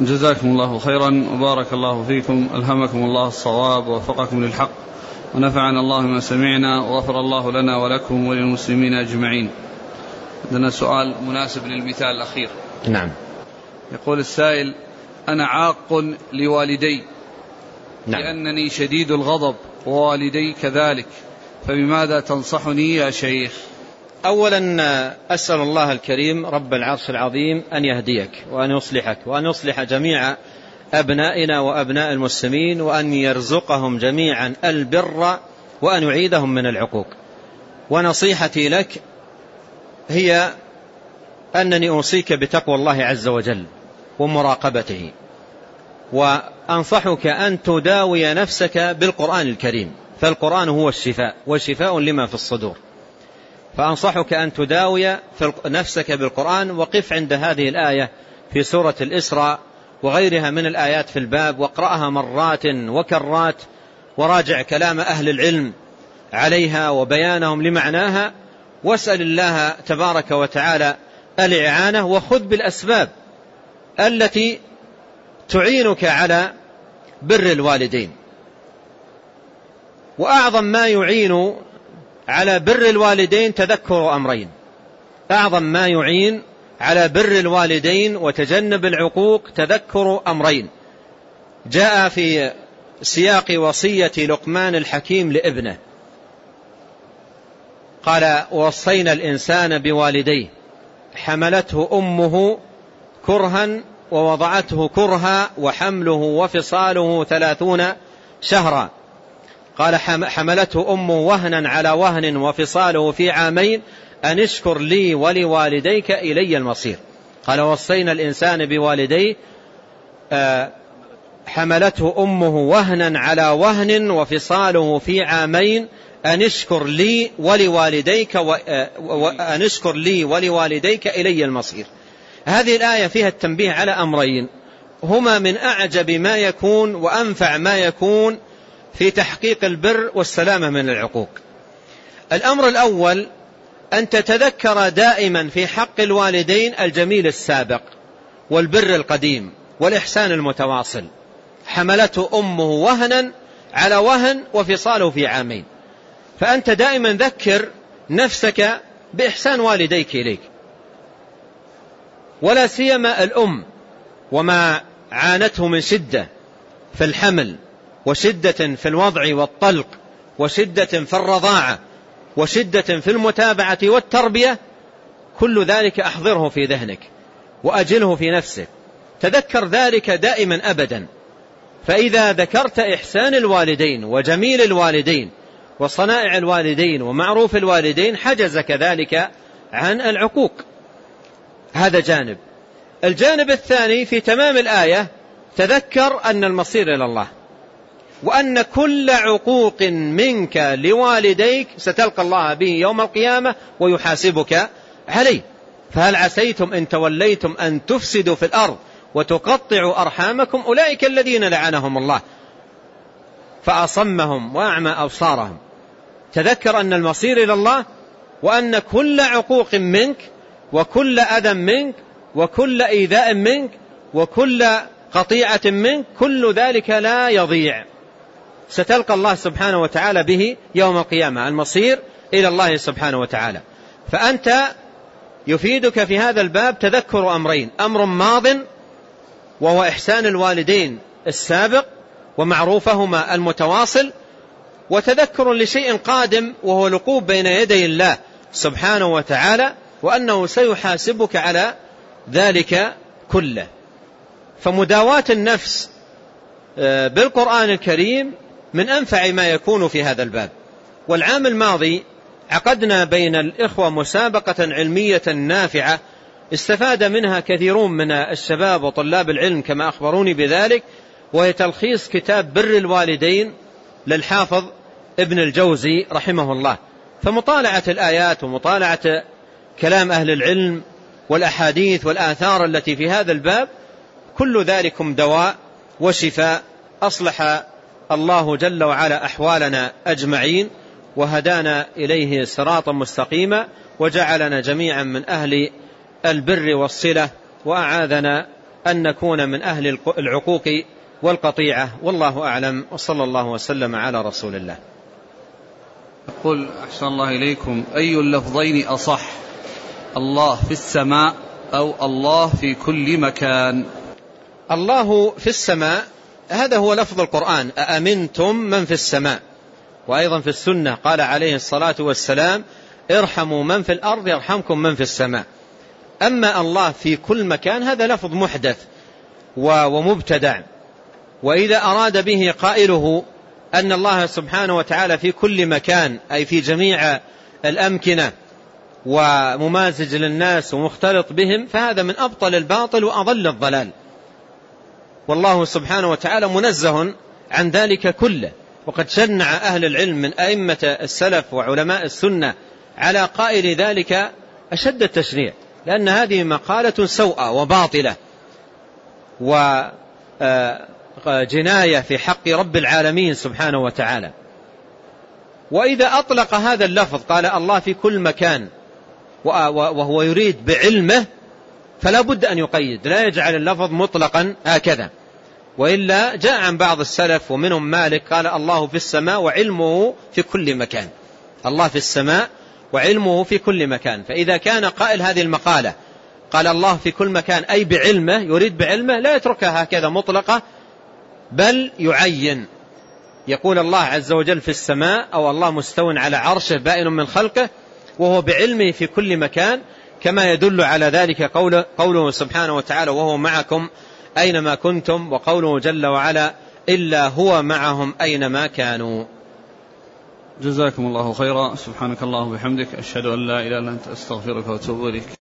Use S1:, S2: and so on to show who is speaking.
S1: جزاكم الله خيرا وبارك الله فيكم ألهمكم الله الصواب ووفقكم للحق ونفعنا الله ما سمعنا وغفر الله لنا ولكم وللمسلمين أجمعين. عندنا سؤال مناسب للمثال الأخير.
S2: نعم.
S1: يقول السائل أنا عاق لوالدي نعم. لأنني شديد الغضب ووالدي كذلك فبماذا تنصحني يا شيخ؟
S2: أولا أسأل الله الكريم رب العرش العظيم أن يهديك وأن يصلحك وأن يصلح جميع أبنائنا وأبناء المسلمين وأن يرزقهم جميعا البر وأن يعيدهم من العقوق. ونصيحتي لك هي أنني أوصيك بتقوى الله عز وجل ومراقبته وأنصحك أن تداوي نفسك بالقرآن الكريم فالقرآن هو الشفاء والشفاء لما في الصدور. فأنصحك أن تداوي نفسك بالقرآن وقف عند هذه الآية في سورة الإسراء وغيرها من الآيات في الباب واقرأها مرات وكرات وراجع كلام أهل العلم عليها وبيانهم لمعناها واسأل الله تبارك وتعالى الإعانة وخذ بالأسباب التي تعينك على بر الوالدين. وأعظم ما يعين على بر الوالدين تذكر أمرين. أعظم ما يعين على بر الوالدين وتجنب العقوق تذكر أمرين. جاء في سياق وصية لقمان الحكيم لابنه. قال وصينا الإنسان بوالديه. حملته أمه كرها ووضعته كرها وحمله وفصاله ثلاثون شهرا. قال حملته أمه وهنا على وهن وفصاله في عامين أن اشكر لي ولوالديك إلي المصير. قال وصينا الإنسان بوالديه آه، حملته أمه وهنا على وهن وفصاله في عامين أن اشكر لي ولوالديك آه، أن اشكر لي ولوالديك إلي المصير. هذه الآية فيها التنبيه على أمرين هما من أعجب ما يكون وأنفع ما يكون في تحقيق البر والسلامة من العقوق. الأمر الأول أن تتذكر دائما في حق الوالدين الجميل السابق والبر القديم والإحسان المتواصل. حملته أمه وهنا على وهن وفصاله في عامين. فأنت دائما ذكر نفسك بإحسان والديك إليك. ولا سيما الأم وما عانته من شدة في الحمل وشدة في الوضع والطلق وشدة في الرضاعة وشدة في المتابعة والتربية كل ذلك أحضره في ذهنك وأجله في نفسك. تذكر ذلك دائما أبدا. فإذا ذكرت إحسان الوالدين وجميل الوالدين وصنائع الوالدين ومعروف الوالدين حجزك ذلك عن العقوق. هذا جانب. الجانب الثاني في تمام الآية تذكر أن المصير إلى الله. وأن كل عقوق منك لوالديك ستلقى الله به يوم القيامة ويحاسبك عليه. فهل عسيتم إن توليتم أن تفسدوا في الأرض وتقطعوا أرحامكم؟ أولئك الذين لعنهم الله. فأصمهم وأعمى أبصارهم. تذكر أن المصير إلى الله وأن كل عقوق منك وكل أذى منك وكل إيذاء منك وكل قطيعة منك كل ذلك لا يضيع. ستلقى الله سبحانه وتعالى به يوم القيامة المصير إلى الله سبحانه وتعالى. فأنت يفيدك في هذا الباب تذكر أمرين أمر ماض وهو إحسان الوالدين السابق ومعروفهما المتواصل وتذكر لشيء قادم وهو لقوب بين يدي الله سبحانه وتعالى وأنه سيحاسبك على ذلك كله. فمداواة النفس آه، بالقرآن الكريم من أنفع ما يكون في هذا الباب. والعام الماضي عقدنا بين الإخوة مسابقة علمية نافعة استفاد منها كثيرون من الشباب وطلاب العلم كما أخبروني بذلك وهي تلخيص كتاب بر الوالدين للحافظ ابن الجوزي رحمه الله. فمطالعة الآيات ومطالعة كلام أهل العلم والأحاديث والآثار التي في هذا الباب كل ذلكم دواء وشفاء أصلح الله جل وعلا أحوالنا أجمعين وهدانا إليه صراطا مستقيما وجعلنا جميعا من أهل البر والصلة وأعاذنا أن نكون من أهل العقوق والقطيعة. والله أعلم وصلى الله وسلم على رسول الله.
S1: يقول أحسن الله إليكم أي اللفظين أصح؟ الله في السماء أو الله في كل مكان؟
S2: الله في السماء هذا هو لفظ القرآن. أأمنتم من في السماء؟ وأيضا في السنة قال عليه الصلاة والسلام ارحموا من في الأرض يرحمكم من في السماء. أما الله في كل مكان هذا لفظ محدث ومبتدع. وإذا أراد به قائله أن الله سبحانه وتعالى في كل مكان أي في جميع الأمكنة وممازج للناس ومختلط بهم فهذا من أبطل الباطل وأضل الضلال. والله سبحانه وتعالى منزه عن ذلك كله. وقد شنع أهل العلم من أئمة السلف وعلماء السنة على قائل ذلك أشد التشنيع لأن هذه مقالة سوءة وباطلة وجناية في حق رب العالمين سبحانه وتعالى. وإذا أطلق هذا اللفظ قال الله في كل مكان وهو يريد بعلمه فلا بد أن يقيد لا يجعل اللفظ مطلقا هكذا. وإلا جاء عن بعض السلف ومنهم مالك قال الله في السماء وعلمه في كل مكان. الله في السماء وعلمه في كل مكان. فإذا كان قائل هذه المقالة قال الله في كل مكان أي بعلمه يريد بعلمه لا يتركها هكذا مطلقة بل يعين. يقول الله عز وجل في السماء أو الله مستو على عرشه بائن من خلقه وهو بعلمه في كل مكان كما يدل على ذلك قوله, قوله سبحانه وتعالى وهو معكم أينما كنتم وقوله جل وعلا إلا هو معهم أينما كانوا.
S1: جزاكم الله خيرا. سبحانك الله وبحمدك أشهد أن لا إله إلا أنت أستغفرك وأتوب إليك.